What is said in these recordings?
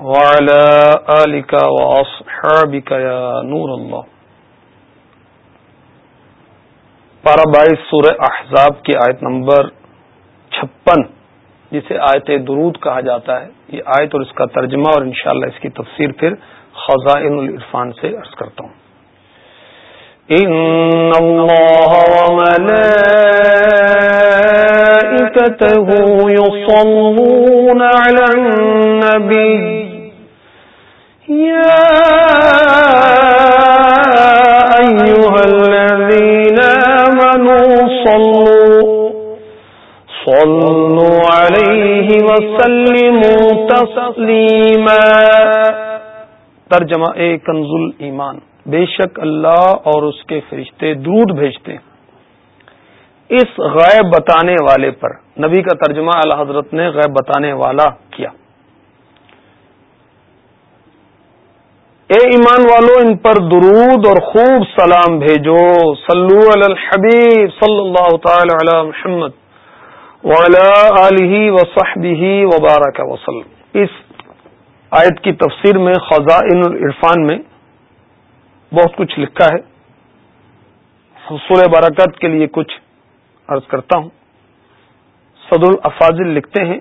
وعلى آلك وأصحابك يا نور الله. پارہ بائیس سورہ احزاب کی آیت نمبر چھپن، جسے آیت درود کہا جاتا ہے. یہ آیت اور اس کا ترجمہ اور انشاءاللہ اس کی تفسیر پھر خزائن العرفان سے عرض کرتا ہوں. ان اللہ وملائکته يصلون على النبي ترجمہ اے کنز ایمان، بے شک اللہ اور اس کے فرشتے دودھ بھیجتے ہیں۔ اس غیب بتانے والے پر، نبی کا ترجمہ اللہ حضرت نے غیب بتانے والا کیا۔ اے ایمان والو، ان پر درود اور خوب سلام بھیجو۔ صلو علی الحبیب صلی اللہ تعالی علی محمد علیہ وصحبہ وبارک وسلم۔ اس آیت کی تفسیر میں خزائن العرفان میں بہت کچھ لکھا ہے۔ حصول برکت کے لیے کچھ عرض کرتا ہوں۔ صدر الافاظل لکھتے ہیں۔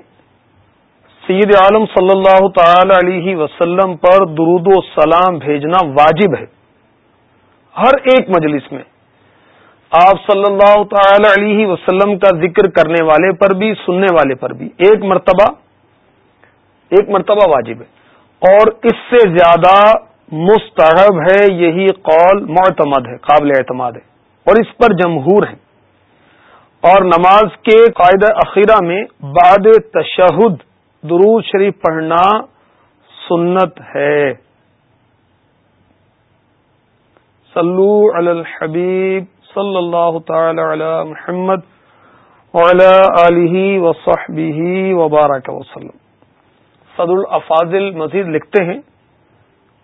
سید عالم صلی اللہ تعالی علیہ وسلم پر درود و سلام بھیجنا واجب ہے۔ ہر ایک مجلس میں آپ صلی اللہ تعالی علیہ وسلم کا ذکر کرنے والے پر بھی، سننے والے پر بھی ایک مرتبہ ایک مرتبہ واجب ہے۔ اور اس سے زیادہ مستحب ہے یہی قول معتمد ہے، قابل اعتماد ہے۔ اور اس پر جمہور ہیں۔ اور نماز کے قاعدہ اخیرہ میں بعد تشہد درود شریف پڑھنا سنت ہے۔ صلو علی الحبیب صلی اللہ تعالی علی محمد وعلی آلہ وصحبہ وبارک وسلم۔ صد الافاظل مزید لکھتے ہیں۔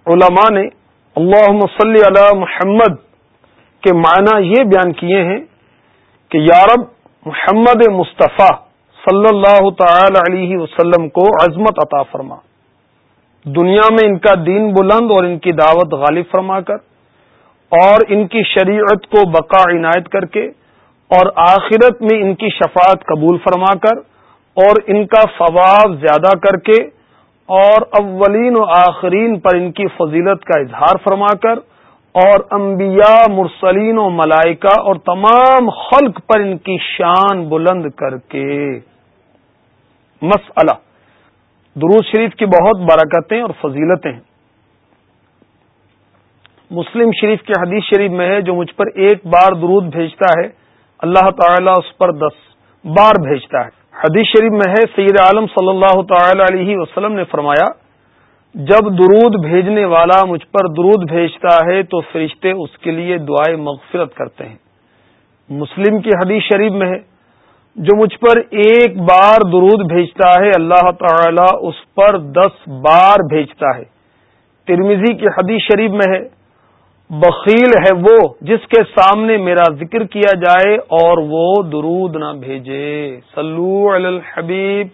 علماء نے اللہ صلی علی محمد کے معنی یہ بیان کیے ہیں کہ یارب محمد مصطفیٰ صلی اللہ تعالی علیہ وسلم کو عظمت عطا فرما۔ دنیا میں ان کا دین بلند اور ان کی دعوت غالب فرما کر، اور ان کی شریعت کو بقا عنایت کر کے، اور آخرت میں ان کی شفاعت قبول فرما کر، اور ان کا ثواب زیادہ کر کے، اور اولین و آخرین پر ان کی فضیلت کا اظہار فرما کر، اور انبیاء، مرسلین و ملائکہ اور تمام خلق پر ان کی شان بلند کر کے۔ مسئلہ۔ درود شریف کی بہت برکتیں اور فضیلتیں۔ ہیں مسلم شریف کے حدیث شریف میں ہے، جو مجھ پر ایک بار درود بھیجتا ہے، اللہ تعالیٰ اس پر دس بار بھیجتا ہے۔ حدیث شریف میں ہے، سید عالم صلی اللہ تعالی علیہ وسلم نے فرمایا، جب درود بھیجنے والا مجھ پر درود بھیجتا ہے، تو فرشتے اس کے لیے دعائیں مغفرت کرتے ہیں۔ مسلم کی حدیث شریف میں ہے جو مجھ پر ایک بار درود بھیجتا ہے، اللہ تعالی اس پر دس بار بھیجتا ہے۔ ترمیزی کی حدیث شریف میں ہے، بخیل ہے وہ جس کے سامنے میرا ذکر کیا جائے اور وہ درود نہ بھیجے۔ صلو علی الحبیب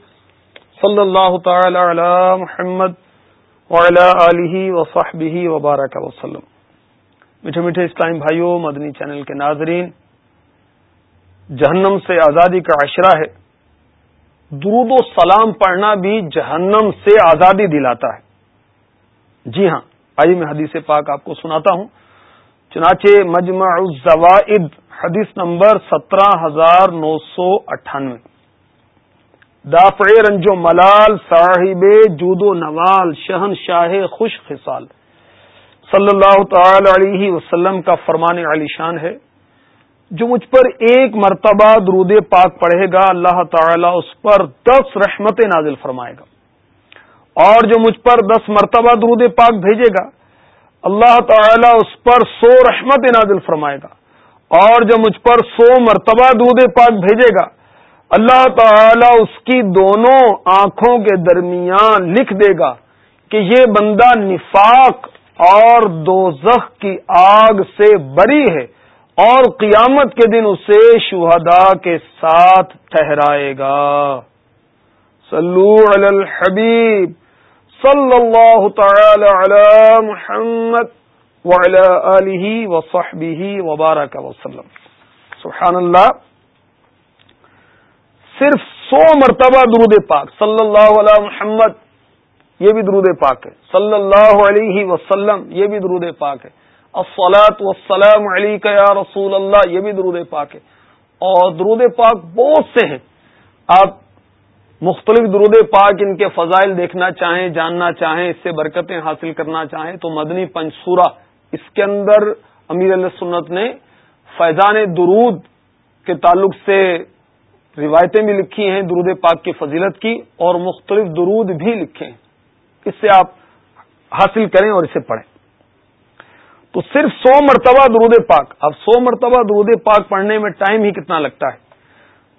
صلی اللہ تعالی علی محمد وعلی آلہ وصحبہ وبارک وسلم۔ میٹھے میٹھے اسلام بھائیوں، مدنی چینل کے ناظرین جہنم سے آزادی کا عشرہ ہے۔ درود و سلام پڑھنا بھی جہنم سے آزادی دلاتا ہے۔ جی ہاں آئیے میں حدیث پاک آپ کو سناتا ہوں۔ چنانچہ مجمع الزوائد، حدیث نمبر سترہ ہزار نو سو اٹھانوے۔ دافع رنجو ملال، صاحب جود و نوال، شہن شاہ خوش خصال۔ صلی اللہ تعالی علیہ وسلم کا فرمان علی شان ہے۔ جو مجھ پر ایک مرتبہ درود پاک پڑھے گا، اللہ تعالی اس پر دس رحمت نازل فرمائے گا۔ اور جو مجھ پر دس مرتبہ درود پاک بھیجے گا، اللہ تعالی اس پر سو رحمت نازل فرمائے گا۔ اور جب مجھ پر سو مرتبہ دودھ پاک بھیجے گا، اللہ تعالی اس کی دونوں آنکھوں کے درمیان لکھ دے گا کہ یہ بندہ نفاق اور دوزخ کی آگ سے بری ہے۔ اور قیامت کے دن اسے شہدا کے ساتھ ٹھہرائے گا۔ صلو علی الحبیب، صلی اللہ تعالی علی محمد وعلی آلہ وصحبہ وبارک وسلم۔ سبحان اللہ صرف سو مرتبہ درود پاک، صلی اللہ علیہ محمد، یہ بھی درود پاک ہے۔ صلی اللہ علیہ وسلم، یہ بھی درود پاک ہے۔ الصلاۃ والسلام علیک یا رسول اللہ، یہ بھی درود پاک ہے۔ اور درود پاک بہت سے ہیں۔ آپ مختلف درود پاک ان کے فضائل دیکھنا چاہیں، جاننا چاہیں، اس سے برکتیں حاصل کرنا چاہیں تو مدنی پنچورا اس کے اندر امیر علیہ سنت نے فیضان درود کے تعلق سے روایتیں بھی لکھی ہیں، درود پاک کی فضیلت کی اور مختلف درود بھی لکھے ہیں۔ اس سے آپ حاصل کریں اور اسے پڑھیں۔ تو صرف سو مرتبہ درود پاک۔ اب سو مرتبہ درود پاک پڑھنے میں ٹائم ہی کتنا لگتا ہے؟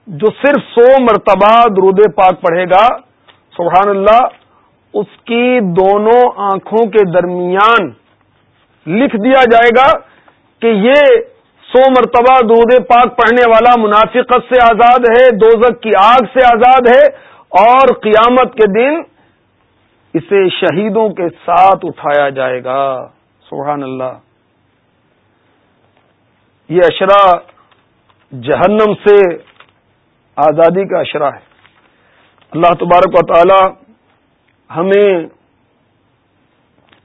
جو صرف سو مرتبہ درود پاک پڑھے گا، سبحان اللہ، اس کی دونوں آنکھوں کے درمیان لکھ دیا جائے گا کہ یہ سو مرتبہ دودھ پاک پڑھنے والا منافقت سے آزاد ہے دوزک کی آگ سے آزاد ہے اور قیامت کے دن اسے شہیدوں کے ساتھ اٹھایا جائے گا۔ سبحان اللہ۔ یہ اشرا جہنم سے آزادی کا اشرا ہے۔ اللہ تبارک و تعالی ہمیں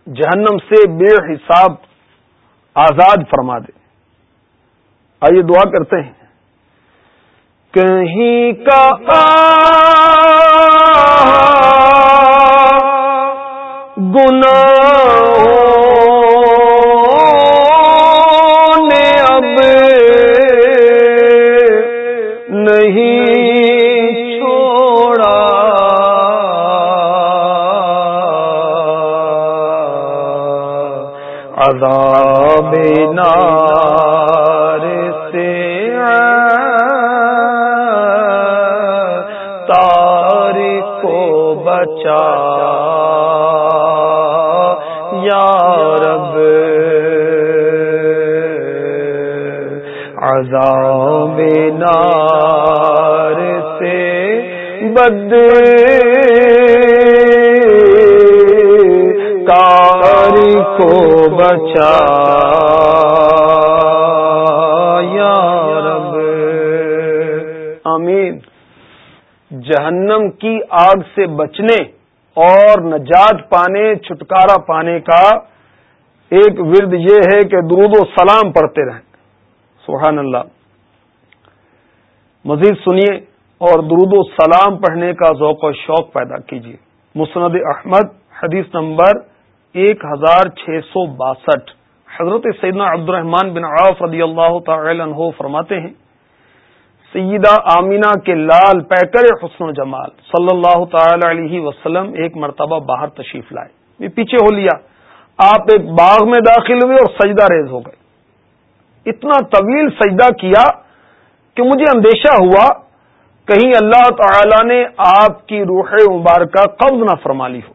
جہنم سے بے حساب آزاد فرما دے۔ آئیے دعا کرتے ہیں۔ کہیں کا پہنچا۔ یا رب عذاب نار سے بد آگ سے بچنے اور نجات پانے، چھٹکارا پانے کا ایک ورد یہ ہے کہ درود و سلام پڑھتے رہیں۔ سبحان اللہ۔ مزید سنیے اور درود و سلام پڑھنے کا ذوق و شوق پیدا کیجیے۔ مسند احمد، حدیث نمبر ایک ہزار چھ سو باسٹھ۔ حضرت سیدنا عبد الرحمان بن عوف رضی اللہ تعالی عنہ فرماتے ہیں سیدہ آمینہ کے لال پیکر حسن و جمال صلی اللہ تعالی علیہ وسلم ایک مرتبہ باہر تشریف لائے۔ یہ پیچھے ہو لیا۔ آپ ایک باغ میں داخل ہوئے اور سجدہ ریز ہو گئے۔ اتنا طویل سجدہ کیا کہ مجھے اندیشہ ہوا کہیں اللہ تعالی نے آپ کی روح مبارکہ قبض نہ فرما لی ہو۔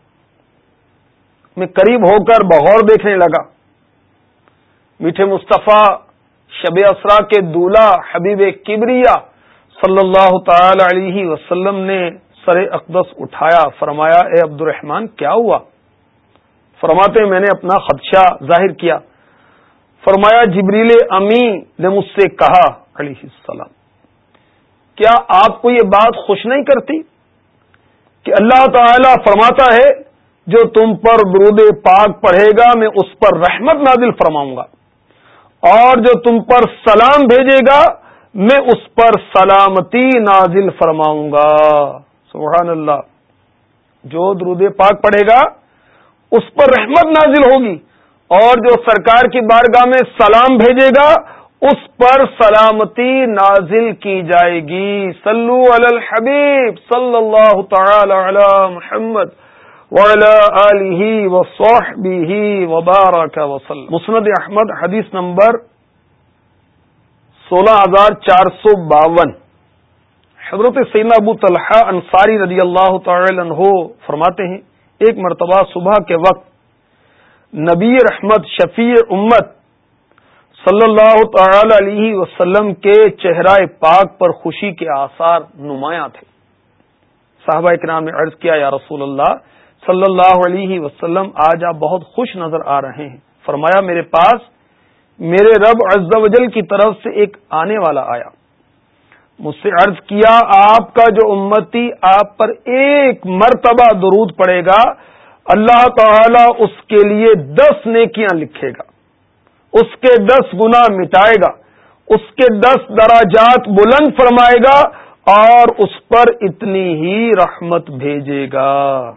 میں قریب ہو کر بغور دیکھنے لگا۔ میٹھے مصطفیٰ شب اسرا کے دولہ حبیب کبریا صلی اللہ تعالی علیہ وسلم نے سر اقدس اٹھایا، فرمایا، اے عبد الرحمان کیا ہوا؟ فرماتے میں نے اپنا خدشہ ظاہر کیا. فرمایا، جبریل امی نے مجھ سے کہا علیہ السلام، کیا آپ کو یہ بات خوش نہیں کرتی کہ اللہ تعالی فرماتا ہے، جو تم پر درود پاک پڑھے گا، میں اس پر رحمت نازل فرماؤں گا، اور جو تم پر سلام بھیجے گا میں اس پر سلامتی نازل فرماؤں گا۔ سبحان اللہ۔ جو درود پاک پڑھے گا، اس پر رحمت نازل ہوگی۔ اور جو سرکار کی بارگاہ میں سلام بھیجے گا، اس پر سلامتی نازل کی جائے گی۔ صلو علی الحبیب صلی اللہ تعالی علی محمد وبارك وسلم مسند احمد، حدیث نمبر سولہ ہزار چار سو باون۔ حضرت سینا ابو طلحہ انصاری رضی اللہ تعالی عنہ فرماتے ہیں، ایک مرتبہ صبح کے وقت نبی رحمت شفیع امت صلی اللہ تعالی علیہ وسلم کے چہرہ پاک پر خوشی کے آثار نمایاں تھے۔ صحابہ اکرام نے عرض کیا، یا رسول اللہ، صلی اللہ علیہ وسلم، آج آپ بہت خوش نظر آ رہے ہیں۔ فرمایا، میرے پاس میرے رب عز و جل کی طرف سے ایک آنے والا آیا۔ مجھ سے عرض کیا، آپ کا جو امتی آپ پر ایک مرتبہ درود پڑے گا، اللہ تعالی اس کے لیے دس نیکیاں لکھے گا۔ اس کے دس گنا مٹائے گا۔ اس کے دس دراجات بلند فرمائے گا اور اس پر اتنی ہی رحمت بھیجے گا۔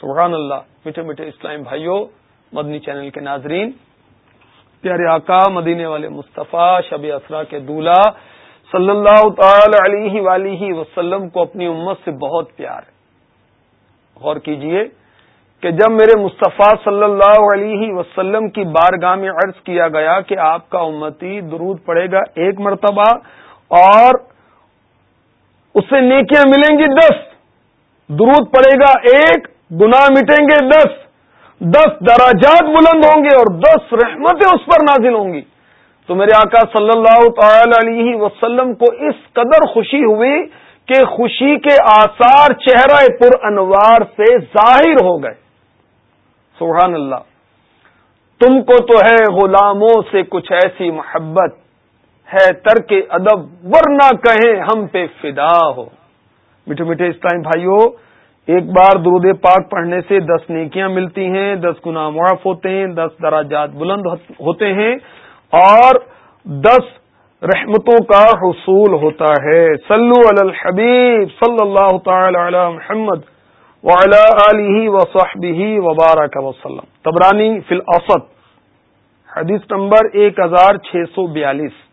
سبحان اللہ۔ میٹھے میٹھے اسلام بھائیوں، مدنی چینل کے ناظرین پیارے آقا مدینے والے مصطفیٰ شب اسرا کے دولہ صلی اللہ تعالی علیہ ولی وسلم کو اپنی امت سے بہت پیار ہے۔ غور کیجیے کہ جب میرے مصطفیٰ صلی اللہ علیہ وسلم کی بارگاہ میں عرض کیا گیا کہ آپ کا امتی درود پڑے گا ایک مرتبہ اور اسے نیکیاں ملیں گی دس۔ درود پڑے گا ایک، گناہ مٹیں گے دس۔ دس دراجات بلند ہوں گے اور دس رحمتیں اس پر نازل ہوں گی۔ تو میرے آقا صلی اللہ تعالی علیہ وسلم کو اس قدر خوشی ہوئی کہ خوشی کے آثار چہرہ پر انوار سے ظاہر ہو گئے۔ سبحان اللہ۔ تم کو تو ہے غلاموں سے کچھ ایسی محبت، ہے ترک ادب، ورنہ کہیں ہم پہ فدا ہو۔ میٹھے میٹھے اسلام بھائیوں ایک بار درود پاک پڑھنے سے دس نیکیاں ملتی ہیں، دس گنا معاف ہوتے ہیں، دس دراجات بلند ہوتے ہیں اور دس رحمتوں کا حصول ہوتا ہے۔ صلو علی الحبیب صلی اللہ تعالی علی محمد ولی و وبارک وسلم۔ تبرانی فی الاوسط حدیث نمبر ایک ہزار چھ سو بیالیس۔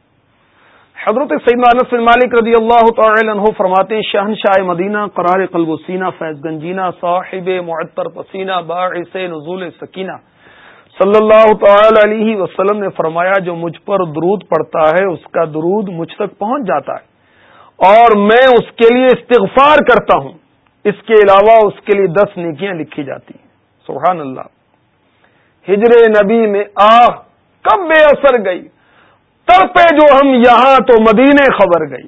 حضرت سعید انس بن مالک رضی اللہ تعالی عنہ فرماتے ہیں، شہنشاہ مدینہ، قرار قلب و سینہ، فیض گنجینہ، صاحب معطر پسینہ، باعث نزول سکینہ۔ صلی اللہ تعالی علیہ وسلم نے فرمایا، جو مجھ پر درود پڑتا ہے، اس کا درود مجھ تک پہنچ جاتا ہے۔ اور میں اس کے لیے استغفار کرتا ہوں۔ اس کے علاوہ اس کے لیے دس نیکیاں لکھی جاتی ہیں۔ سبحان اللہ۔ ہجر نبی میں آہ کب بے اثر گئی۔ تر پہ جو ہم یہاں تو مدینے خبر گئی۔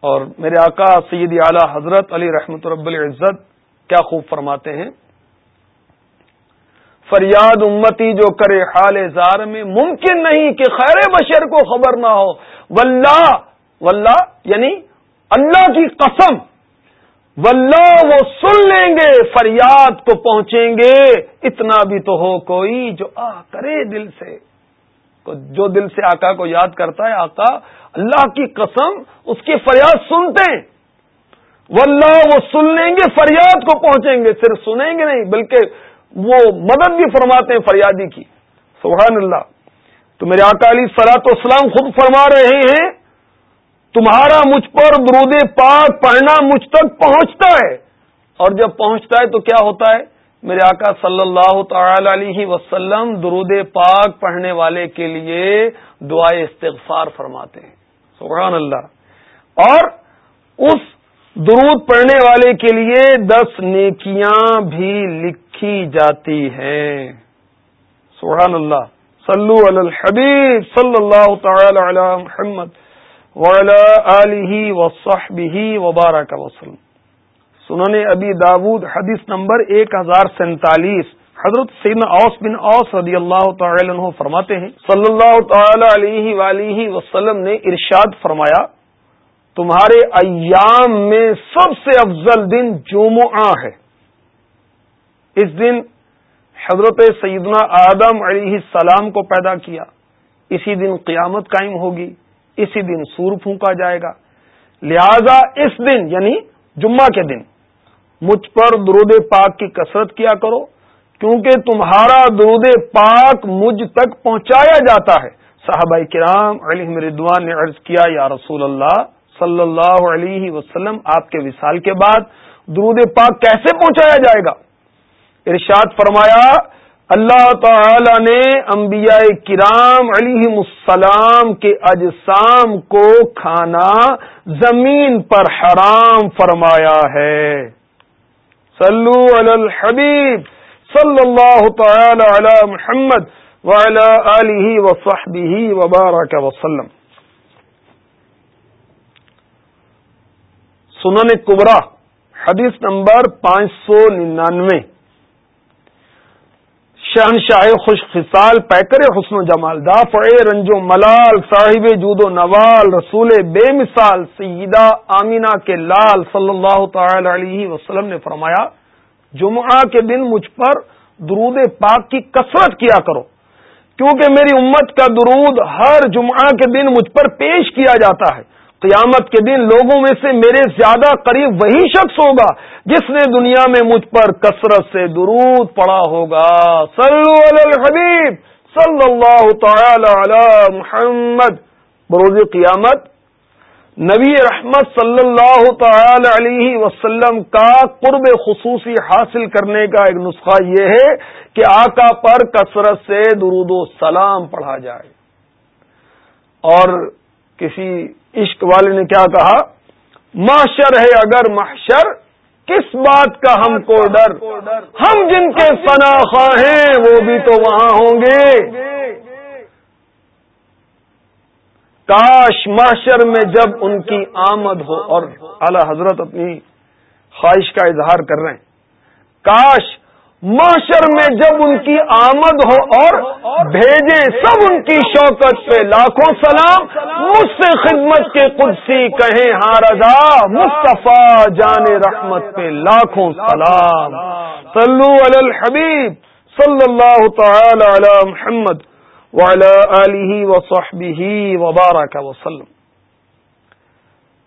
اور میرے آقا سیدی اعلی حضرت علی رحمت رب العزت کیا خوب فرماتے ہیں۔ فریاد امتی جو کرے حال زار میں، ممکن نہیں کہ خیر بشر کو خبر نہ ہو۔ واللہ واللہ یعنی اللہ کی قسم۔ واللہ وہ سن لیں گے، فریاد کو پہنچیں گے۔ اتنا بھی تو ہو کوئی جو آ کرے دل سے۔ جو دل سے آقا کو یاد کرتا ہے، آقا اللہ کی قسم اس کی فریاد سنتے ہیں۔ واللہ وہ سن لیں گے، فریاد کو پہنچیں گے، صرف سنیں گے نہیں، بلکہ وہ مدد بھی فرماتے ہیں فریادی کی۔ سبحان اللہ۔ تو میرے آقا علی سلاط اسلام خود فرما رہے ہیں، تمہارا مجھ پر درود پاک پڑھنا مجھ تک پہنچتا ہے۔ اور جب پہنچتا ہے تو کیا ہوتا ہے؟ میرے آقا صلی اللہ تعالی علیہ وسلم درود پاک پڑھنے والے کے لیے دعائے استغفار فرماتے ہیں۔ سبحان اللہ۔ اور اس درود پڑھنے والے کے لیے دس نیکیاں بھی لکھی جاتی ہیں۔ سبحان اللہ۔ صلو علی الحبیب صلی اللہ تعالی علی محمد وبارک وسلم۔ سنن ابی داود حدیث نمبر ایک ہزار سینتالیس، حضرت سیدنا اوس بن اوس رضی اللہ تعالی عنہ فرماتے ہیں، صلی اللہ تعالی علیہ وآلہ وسلم نے ارشاد فرمایا، تمہارے ایام میں سب سے افضل دن جمعہ ہے۔ اس دن حضرت سیدنا آدم علیہ السلام کو پیدا کیا۔ اسی دن قیامت قائم ہوگی، اسی دن سور پھونکا جائے گا۔ لہذا اس دن یعنی جمعہ کے دن مجھ پر درود پاک کی کثرت کیا کرو، کیونکہ تمہارا درود پاک مجھ تک پہنچایا جاتا ہے۔ صحابہ کرام علی مردوان نے عرض کیا، یا رسول اللہ صلی اللہ علیہ وسلم، آپ کے وصال کے بعد درود پاک کیسے پہنچایا جائے گا؟ ارشاد فرمایا، اللہ تعالی نے انبیاء کرام علیہ السلام کے اجسام کو کھانا زمین پر حرام فرمایا ہے۔ صلو علی الحبیب صلی اللہ تعالی علی محمد وعلی آلہ وصحبہ وبارک وسلم. سنن کبرا حدیث نمبر پانچ سو ننانوے. شہنشاہ خوش خصال، پیکر حسن و جمال، دافع رنج و ملال، صاحب جود و نوال، رسول بے مثال، سیدہ آمینہ کے لال صلی اللہ تعالی علیہ وسلم نے فرمایا، جمعہ کے دن مجھ پر درود پاک کی کثرت کیا کرو، کیونکہ میری امت کا درود ہر جمعہ کے دن مجھ پر پیش کیا جاتا ہے۔ قیامت کے دن لوگوں میں سے میرے زیادہ قریب وہی شخص ہوگا جس نے دنیا میں مجھ پر کثرت سے درود پڑا ہوگا۔ صلو علی الحبیب صلی اللہ تعالی علی محمد۔ بروز قیامت، نبی رحمت صلی اللہ تعالی علیہ وسلم کا قرب خصوصی حاصل کرنے کا ایک نسخہ یہ ہے کہ آقا پر کثرت سے درود و سلام پڑھا جائے۔ اور کسی عشق والے نے کیا کہا؟ محشر ہے اگر محشر، کس بات کا ہم کو ڈر؟ ہم جن کے فنا خواہ ہیں، وہ بھی تو وہاں ہوں گے۔ کاش محشر میں جب ان کی آمد ہو، اور اعلی حضرت اپنی خواہش کا اظہار کر رہے ہیں۔ کاش معاشر میں جب ان کی آمد ہو اور بھیجے سب ان کی شوکت پہ لاکھوں سلام، مجھ سے خدمت کے قدسی کہیں ہاں رضا، مصطفیٰ جان رحمت پہ لاکھوں سلام۔ صلو علی الحبیب صلی اللہ تعالی علی محمد وعلی وصحبہ وبارک وسلم۔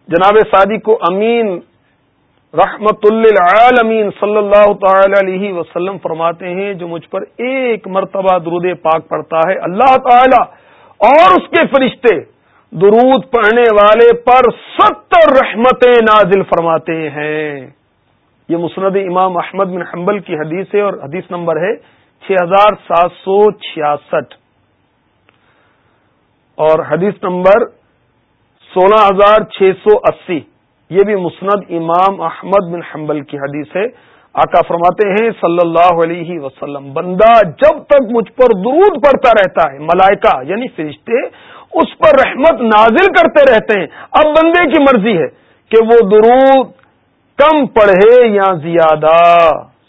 جناب سادی کو امین رحمت للعالمین صلی اللہ تعالی علیہ وسلم فرماتے ہیں، جو مجھ پر ایک مرتبہ درود پاک پڑتا ہے، اللہ تعالی اور اس کے فرشتے درود پڑھنے والے پر ستر رحمتیں نازل فرماتے ہیں۔ یہ مسند امام احمد بن حنبل کی حدیث ہے اور حدیث نمبر ہے 6766 اور حدیث نمبر 16680 یہ بھی مسند امام احمد بن حنبل کی حدیث ہے۔ آقا فرماتے ہیں صلی اللہ علیہ وسلم، بندہ جب تک مجھ پر درود پڑتا رہتا ہے، ملائکہ یعنی فرشتے اس پر رحمت نازل کرتے رہتے ہیں، اب بندے کی مرضی ہے کہ وہ درود کم پڑھے یا زیادہ۔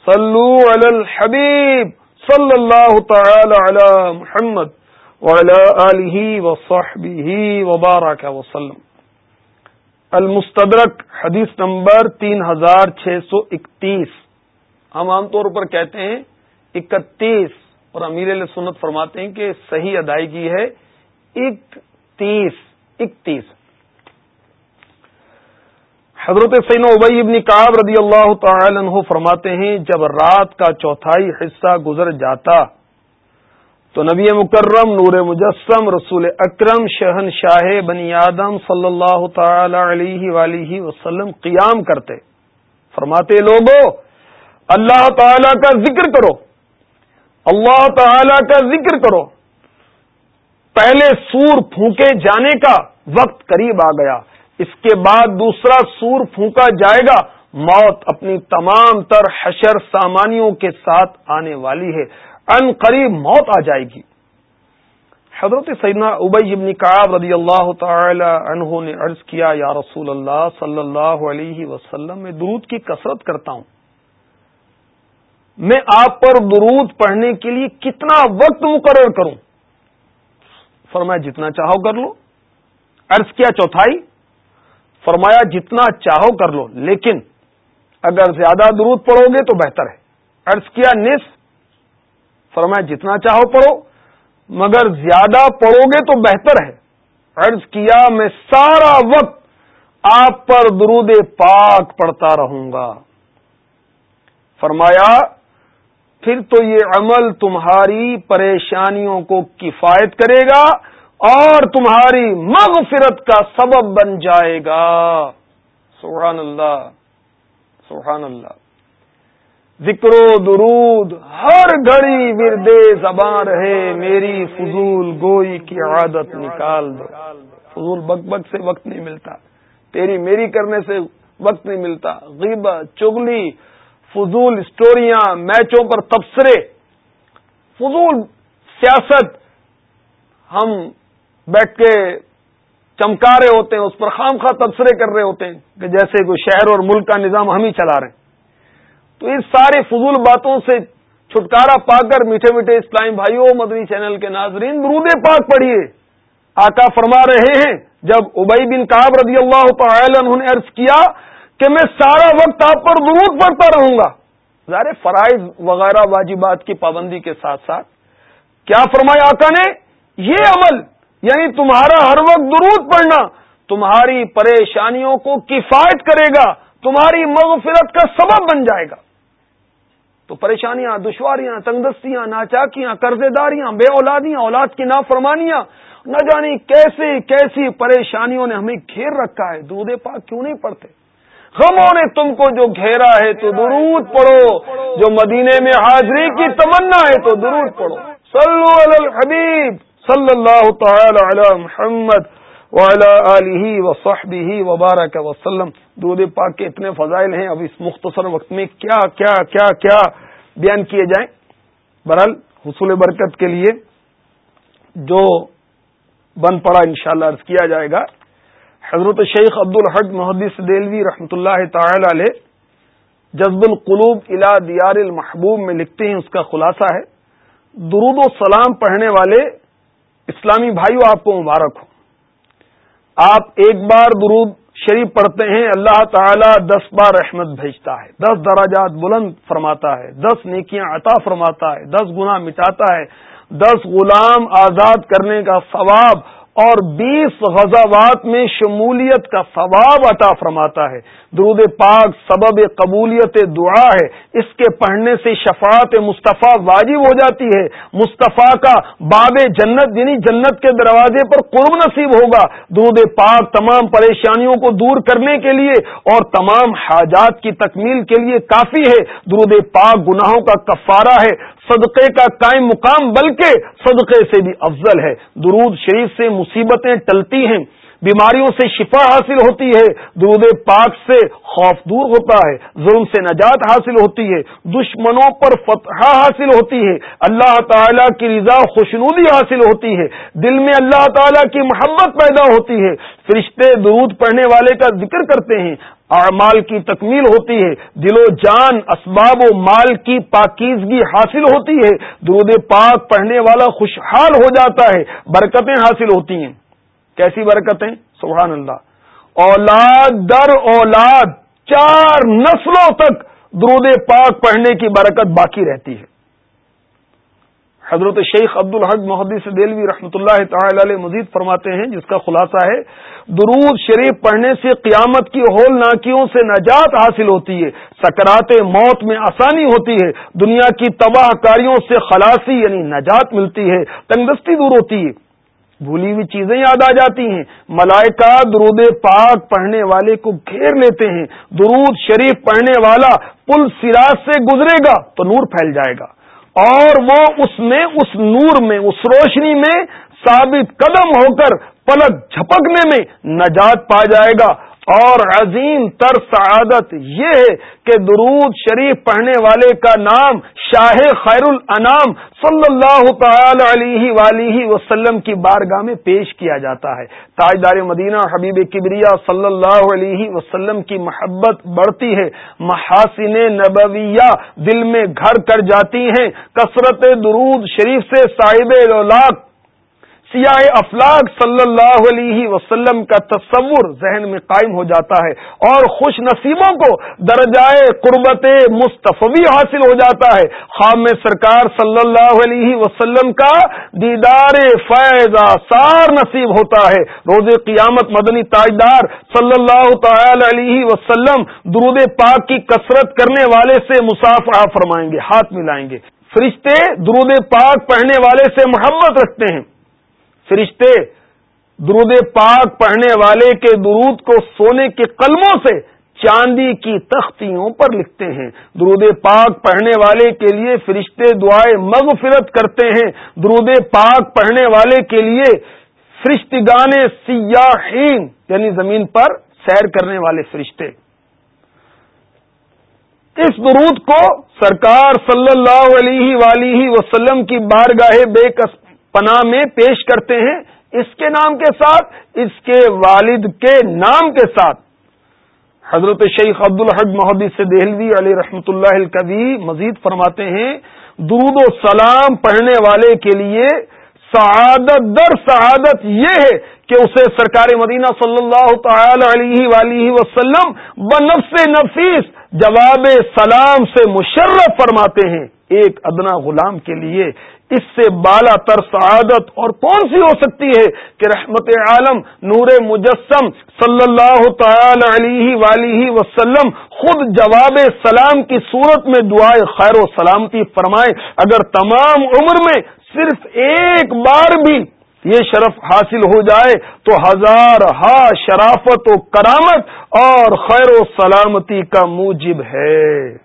صلو علی الحبیب، صلی اللہ تعالی علی محمد وعلی آلہ وصحبہ وبارک وسلم۔ المستدرک، حدیث نمبر تین ہزار چھ سو اکتیس۔ ہم عام طور پر کہتے ہیں اکتیس، اور امیر علیہ سنت فرماتے ہیں کہ صحیح ادائیگی ہے اکتیس اکتیس۔ حضرت سین ابئی ابن کاب رضی اللہ تعالی عنہ فرماتے ہیں، جب رات کا چوتھائی حصہ گزر جاتا تو نبی مکرم، نور مجسم، رسول اکرم، شہن شاہ بنی آدم صلی اللہ تعالی علیہ ولیہ وسلم قیام کرتے۔ فرماتے لوگو، اللہ تعالی کا ذکر کرو۔ اللہ تعالی کا ذکر کرو۔ پہلے سور پھونکے جانے کا وقت قریب آ گیا۔ اس کے بعد دوسرا سور پھونکا جائے گا۔ موت اپنی تمام تر حشر سامانیوں کے ساتھ آنے والی ہے۔ ان قریب موت آ جائے گی۔ حضرت سیدنا ابئی ابن کعب رضی اللہ تعالی عنہ نے عرض کیا، یا رسول اللہ صلی اللہ علیہ وسلم، میں درود کی کثرت کرتا ہوں۔ میں آپ پر درود پڑھنے کے لیے کتنا وقت مقرر کروں؟ فرمایا، جتنا چاہو کر لو۔ عرض کیا، چوتھائی، فرمایا، جتنا چاہو کر لو، لیکن اگر زیادہ درود پڑھو گے تو بہتر ہے۔ عرض کیا، نصف فرمایا، جتنا چاہو پڑھو، مگر زیادہ پڑھو گے تو بہتر ہے۔ عرض کیا، میں سارا وقت آپ پر درود پاک پڑھتا رہوں گا۔ فرمایا، پھر تو یہ عمل تمہاری پریشانیوں کو کفایت کرے گا اور تمہاری مغفرت کا سبب بن جائے گا۔ سبحان اللہ سبحان اللہ۔ ذکر و درود، ہر گھڑی وردے زباں رہے میری فضول گوئی کی عادت نکال دو۔ فضول بک بک سے وقت نہیں ملتا۔ تیری میری کرنے سے وقت نہیں ملتا۔ غیبت چگلی فضول اسٹوریاں میچوں پر تبصرے۔ فضول سیاست۔ ہم بیٹھ کے چمکا رہے ہوتے ہیں، اس پر خام خواہ تبصرے کر رہے ہوتے ہیں کہ جیسے کوئی شہر اور ملک کا نظام ہم ہی چلا رہے ہیں۔ تو اس سارے فضول باتوں سے چھٹکارا پا کر میٹھے میٹھے اسلامی بھائیوں، مدنی چینل کے ناظرین، درود پاک پڑھیے۔ آقا فرما رہے ہیں، جب ابئی بن کاب رضی اللہ تعالی انہوں نے عرض کیا کہ میں سارا وقت آپ پر درود پڑھتا رہوں گا۔ ظاہر فرائض وغیرہ واجبات کی پابندی کے ساتھ ساتھ۔ کیا فرمایا آقا نے؟ یہ عمل یعنی تمہارا ہر وقت درود پڑھنا، تمہاری پریشانیوں کو کفایت کرے گا، تمہاری مغفرت کا سبب بن جائے گا۔ تو پریشانیاں، دشواریاں، تنگدستیاں، ناچاکیاں قرضے داریاں بے اولادیاں، اولاد کی نافرمانیاں، نہ جانی کیسی کیسی پریشانیوں نے ہمیں گھیر رکھا ہے، دودھ پاک کیوں نہیں پڑتے؟ غموں نے تم کو جو گھیرا ہے تو درود پڑھو، جو مدینے میں حاضری کی تمنا ہے تو درود پڑھو۔ صلو علی الحبیب صلی اللہ تعالی علی محمد۔ وبارک وسلم۔ درود پاک کے اتنے فضائل ہیں، اب اس مختصر وقت میں کیا کیا کیا کیا بیان کیے جائیں؟ برحال حصول برکت کے لیے جو بند پڑا انشاءاللہ عرض کیا جائے گا۔ حضرت شیخ عبد الحق محدث دلوی رحمۃ اللہ تعالی علیہ جذب القلوب الا دیار المحبوب میں لکھتے ہیں، اس کا خلاصہ ہے۔ درود و سلام پڑھنے والے اسلامی بھائیو، آپ کو مبارک ہو۔ آپ ایک بار درود شریف پڑھتے ہیں، اللہ تعالیٰ دس بار رحمت بھیجتا ہے۔ دس دراجات بلند فرماتا ہے، دس نیکیاں عطا فرماتا ہے، دس گنا مٹاتا ہے، دس غلام آزاد کرنے کا ثواب اور بیس غزوات میں شمولیت کا ثواب عطا فرماتا ہے۔ درود پاک سبب قبولیت دعا ہے۔ اس کے پڑھنے سے شفاعت مصطفیٰ واجب ہو جاتی ہے۔ مصطفیٰ کا باب جنت یعنی جنت کے دروازے پر قرب نصیب ہوگا۔ درود پاک تمام پریشانیوں کو دور کرنے کے لیے اور تمام حاجات کی تکمیل کے لیے کافی ہے۔ درود پاک گناہوں کا کفارہ ہے۔ صدقے کا قائم مقام بلکہ صدقے سے بھی افضل ہے۔ درود شریف سے مصیبتیں ٹلتی ہیں، بیماریوں سے شفا حاصل ہوتی ہے، درود پاک سے خوف دور ہوتا ہے، ظلم سے نجات حاصل ہوتی ہے، دشمنوں پر فتح حاصل ہوتی ہے، اللہ تعالیٰ کی رضا خوشنودی حاصل ہوتی ہے، دل میں اللہ تعالی کی محبت پیدا ہوتی ہے۔ فرشتے درود پڑھنے والے کا ذکر کرتے ہیں اعمال کی تکمیل ہوتی ہے، دل و جان، اسباب و مال کی پاکیزگی حاصل ہوتی ہے، درود پاک پڑھنے والا خوشحال ہو جاتا ہے، برکتیں حاصل ہوتی ہیں۔ کیسی برکتیں؟ سبحان اللہ۔ اولاد در اولاد، چار نسلوں تک درود پاک پڑھنے کی برکت باقی رہتی ہے۔ حضرت شیخ عبد الحق محدث دلوی رحمۃ اللہ تعالی علیہ مزید فرماتے ہیں، جس کا خلاصہ ہے، درود شریف پڑھنے سے قیامت کی ہول ناکیوں سے نجات حاصل ہوتی ہے، سکرات موت میں آسانی ہوتی ہے، دنیا کی تباہ کاریوں سے خلاصی یعنی نجات ملتی ہے، تندرستی دور ہوتی ہے۔ بھولی ہوئی چیزیں یاد آ جاتی ہیں۔ ملائکہ درود پاک پڑھنے والے کو گھیر لیتے ہیں۔ درود شریف پڑھنے والا پل سراج سے گزرے گا تو نور پھیل جائے گا۔ اور وہ اس میں، اس نور میں، اس روشنی میں ثابت قدم ہو کر پلک جھپکنے میں نجات پا جائے گا۔ اور عظیم تر سعادت یہ ہے کہ درود شریف پڑھنے والے کا نام شاہ خیر الانام صلی اللہ تعالی علیہ ولیہ وسلم کی بارگاہ میں پیش کیا جاتا ہے۔ تاجدار مدینہ حبیب کبریا صلی اللہ علیہ وسلم کی محبت بڑھتی ہے۔ محاسن نبویہ دل میں گھر کر جاتی ہیں۔ کثرت درود شریف سے صاحب سیاہ افلاق صلی اللہ علیہ وسلم کا تصور ذہن میں قائم ہو جاتا ہے اور خوش نصیبوں کو درجائے قربت مصطفی حاصل ہو جاتا ہے۔ خام سرکار صلی اللہ علیہ وسلم کا دیدار فیض سار نصیب ہوتا ہے۔ روز قیامت مدنی تاجدار صلی اللہ تعالی علیہ وسلم درود پاک کی کثرت کرنے والے سے مسافہ فرمائیں گے، ہاتھ ملائیں گے۔ فرشتے درود پاک پڑھنے والے سے محبت رکھتے ہیں۔ فرشتے درود پاک پڑھنے والے کے درود کو سونے کے قلموں سے چاندی کی تختیوں پر لکھتے ہیں۔ درود پاک پڑھنے والے کے لیے فرشتے دعائیں مغفرت کرتے ہیں۔ درود پاک پڑھنے والے کے لیے فرشتگان سیاحین یعنی زمین پر سیر کرنے والے فرشتے۔ اس درود کو سرکار صلی اللہ علیہ ولیہ وسلم کی بارگاہ بے پناہ میں پیش کرتے ہیں اس کے نام کے ساتھ، اس کے والد کے نام کے ساتھ۔ حضرت شیخ عبد الحق محدود سے دہلوی علیہ رحمۃ اللہ القوی مزید فرماتے ہیں، درود و سلام پڑھنے والے کے لیے سعادت در سعادت یہ ہے کہ اسے سرکار مدینہ صلی اللہ تعالی علیہ ولیہ وسلم بنفس نفیس جواب سلام سے مشرف فرماتے ہیں۔ ایک ادنا غلام کے لیے اس سے بالا تر سعادت اور کون سی ہو سکتی ہے کہ رحمت عالم نور مجسم صلی اللہ تعالی علیہ ولیہ وسلم خود جواب سلام کی صورت میں دعائیں خیر و سلامتی فرمائے اگر تمام عمر میں صرف ایک بار بھی یہ شرف حاصل ہو جائے تو ہزار ہا شرافت و کرامت اور خیر و سلامتی کا موجب ہے۔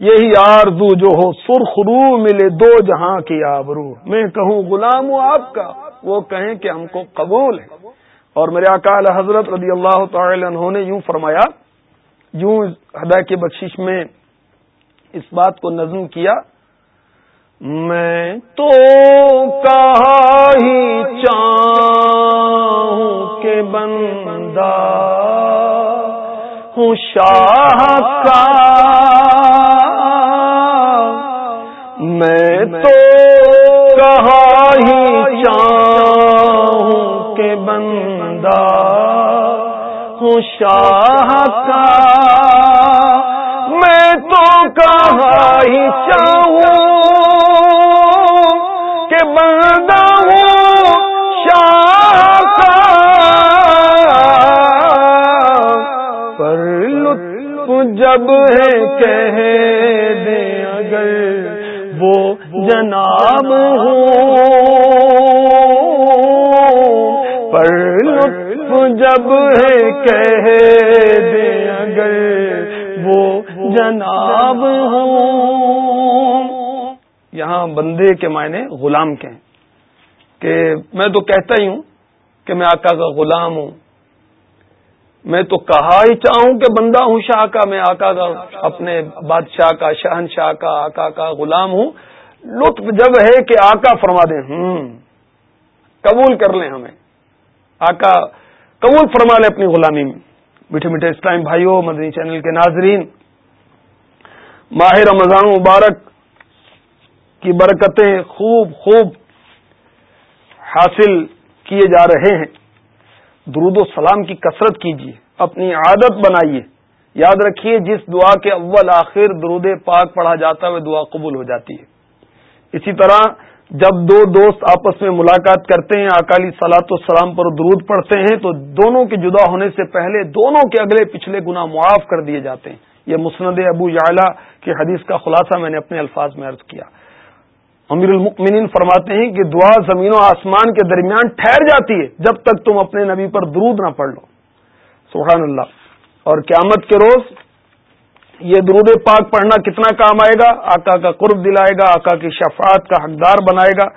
یہی آرزو جو ہو سرخ رو ملے دو جہاں کی آبرو۔ میں کہوں غلام ہوں آپ کا، وہ کہیں کہ ہم کو قبول ہے۔ اور میرے اکال حضرت رضی اللہ تعالی عنہ نے یوں فرمایا، یوں ہدا کی بخشش میں اس بات کو نظم کیا، میں تو کہا ہی چاہوں کہ بندہ ہوں شاہ کا۔ شاہ کا۔ میں تو کہا ہی چاہوں جب ہے کہہ دے اگر وہ جناب ہو لطف ہے کہہ دے اگر وہ جناب ہو یہاں بندے کے معنی غلام کے ہیں۔ کہ میں تو کہتا ہی ہوں کہ میں آقا کا غلام ہوں۔ میں تو کہا ہی چاہوں کہ بندہ ہوں شاہ کا، میں آقا کا، اپنے بادشاہ کا شہن شاہ کا، آقا کا غلام ہوں۔ لطف جب ہے کہ آقا فرما دیں۔ ہوں، قبول کر لیں ہمیں۔ آقا قبول فرما لیں اپنی غلامی میں۔ میٹھے میٹھے اسلام بھائیوں مدنی چینل کے ناظرین، ماہ رمضان مبارک کی برکتیں خوب خوب حاصل کیے جا رہے ہیں۔ درود و سلام کی کثرت کیجیے، اپنی عادت بنائیے۔ یاد رکھیے، جس دعا کے اول آخر درود پاک پڑھا جاتا ہے دعا قبول ہو جاتی ہے۔ اسی طرح جب دو دوست آپس میں ملاقات کرتے ہیں، اکالی سلاط و سلام پر درود پڑھتے ہیں، تو دونوں کے جدا ہونے سے پہلے دونوں کے اگلے پچھلے گنا معاف کر دیے جاتے ہیں۔ یہ مسند ابو یعلا کی حدیث کا خلاصہ میں نے اپنے الفاظ میں عرض کیا۔ امیر المؤمنین فرماتے ہیں کہ دعا زمین و آسمان کے درمیان ٹھہر جاتی ہے جب تک تم اپنے نبی پر درود نہ پڑھ لو۔ سبحان اللہ۔ اور قیامت کے روز یہ درود پاک پڑھنا کتنا کام آئے گا؟ آقا کا قرب دلائے گا، آقا کی شفاعت کا حقدار بنائے گا۔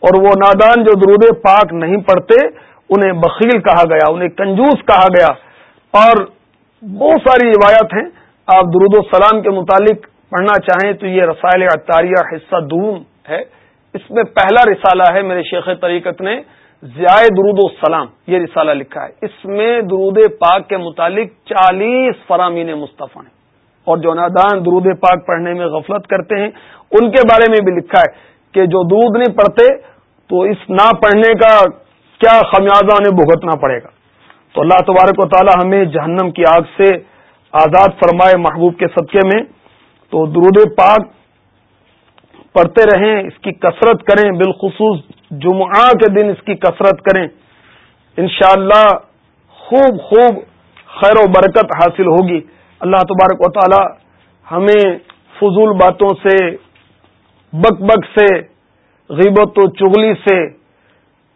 اور وہ نادان جو درود پاک نہیں پڑھتے، انہیں بخیل کہا گیا، انہیں کنجوس کہا گیا۔ اور بہت ساری روایت ہیں۔ آپ درود و سلام کے متعلق پڑھنا چاہیں تو یہ رسائل اطاریہ حصہ دوم ہے۔ اس میں پہلا رسالہ ہے، میرے شیخ طریقت نے ضیاء درود و سلام، یہ رسالہ لکھا ہے۔ اس میں درود پاک کے متعلق چالیس فرامین مصطفیٰ ہیں۔ اور جو نادان درود پاک پڑھنے میں غفلت کرتے ہیں، ان کے بارے میں بھی لکھا ہے کہ جو درود نہیں پڑھتے، تو اس نہ پڑھنے کا کیا خمیازہ انہیں بھگتنا پڑے گا۔ تو اللہ تبارک و تعالی ہمیں جہنم کی آگ سے آزاد فرمائے محبوب کے صدقے میں۔ تو درود پاک پڑھتے رہیں، اس کی کثرت کریں، بالخصوص جمعہ کے دن اس کی کثرت کریں۔ انشاءاللہ اللہ خوب خوب خیر و برکت حاصل ہوگی۔ اللہ تبارک و تعالی ہمیں فضول باتوں سے، بک بک سے، غیبت و چغلی سے،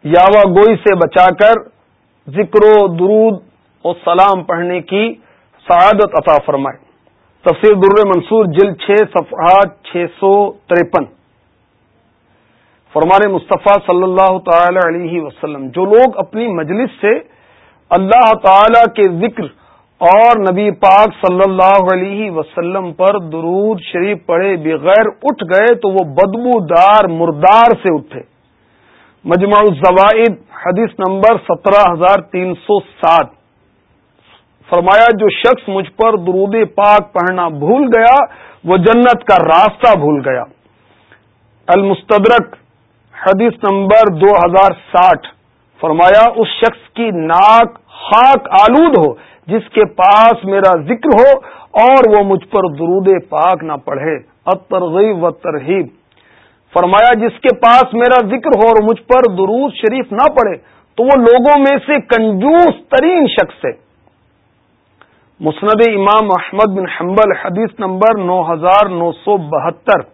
یاوا گوئی سے بچا کر ذکر و درود و سلام پڑھنے کی سعادت عطا فرمائے۔ تفسیر در منصور جل چھ صفحات چھ سو ترپن۔ فرمان مصطفیٰ صلی اللہ تعالی علیہ وسلم، جو لوگ اپنی مجلس سے اللہ تعالی کے ذکر اور نبی پاک صلی اللہ علیہ وسلم پر درود شریف پڑے بغیر اٹھ گئے تو وہ بدبو دار مردار سے اٹھے۔ مجمع الزوائد حدیث نمبر سترہ ہزار تین سو سات۔ فرمایا، جو شخص مجھ پر درود پاک پڑھنا بھول گیا، وہ جنت کا راستہ بھول گیا۔ المستدرک حدیث نمبر دو ہزار ساٹھ۔ فرمایا، اس شخص کی ناک خاک آلود ہو جس کے پاس میرا ذکر ہو اور وہ مجھ پر درود پاک نہ پڑھے۔ اترغیب و ترہیب فرمایا، جس کے پاس میرا ذکر ہو اور مجھ پر درود شریف نہ پڑے تو وہ لوگوں میں سے کنجوس ترین شخص ہے۔ مسند امام احمد بن حنبل، حدیث نمبر نو ہزار نو سو بہتر۔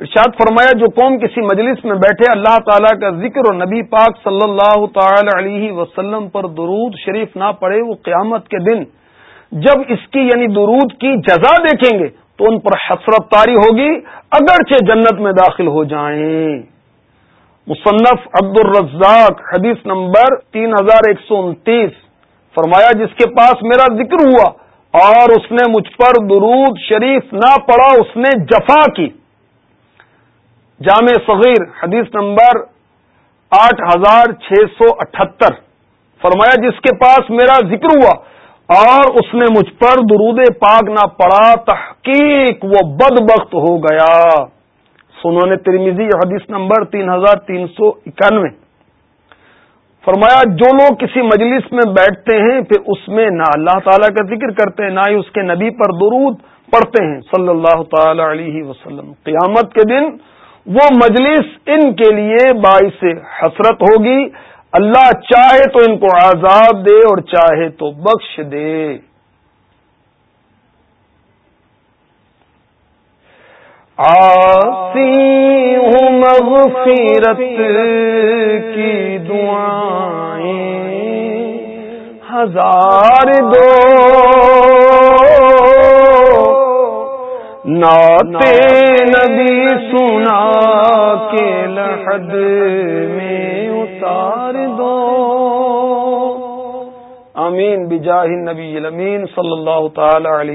ارشاد فرمایا، جو قوم کسی مجلس میں بیٹھے، اللہ تعالیٰ کا ذکر اور نبی پاک صلی اللہ تعالی علیہ وسلم پر درود شریف نہ پڑے، وہ قیامت کے دن جب اس کی یعنی درود کی جزا دیکھیں گے، تو ان پر حسرت تاری ہوگی، اگرچہ جنت میں داخل ہو جائیں۔ مصنف عبد الرزاق حدیث نمبر تین ہزار ایک سو انتیس، فرمایا، جس کے پاس میرا ذکر ہوا اور اس نے مجھ پر درود شریف نہ پڑا، اس نے جفا کی۔ جامع صغیر، حدیث نمبر آٹھ ہزار چھ سو اٹھہتر فرمایا، جس کے پاس میرا ذکر ہوا اور اس نے مجھ پر درود پاک نہ پڑا تحقیق وہ بد بخت ہو گیا۔ سنو نے ترمیزی حدیث نمبر تین ہزار تین سو اکانوے۔ فرمایا، جو لوگ کسی مجلس میں بیٹھتے ہیں، پھر اس میں نہ اللہ تعالی کا ذکر کرتے ہیں، نہ ہی اس کے نبی پر درود پڑھتے ہیں۔ صلی اللہ تعالی علیہ وسلم۔ قیامت کے دن وہ مجلس ان کے لیے باعث حسرت ہوگی۔ اللہ چاہے تو ان کو عذاب دے اور چاہے تو بخش دے۔ آسی ہوں مغفرت کی دعائیں ہزار دو۔ ناتے نبی سنا کے لحد میں اتار دو۔ امین بجاہ نبی صلی اللہ تعالی علیہ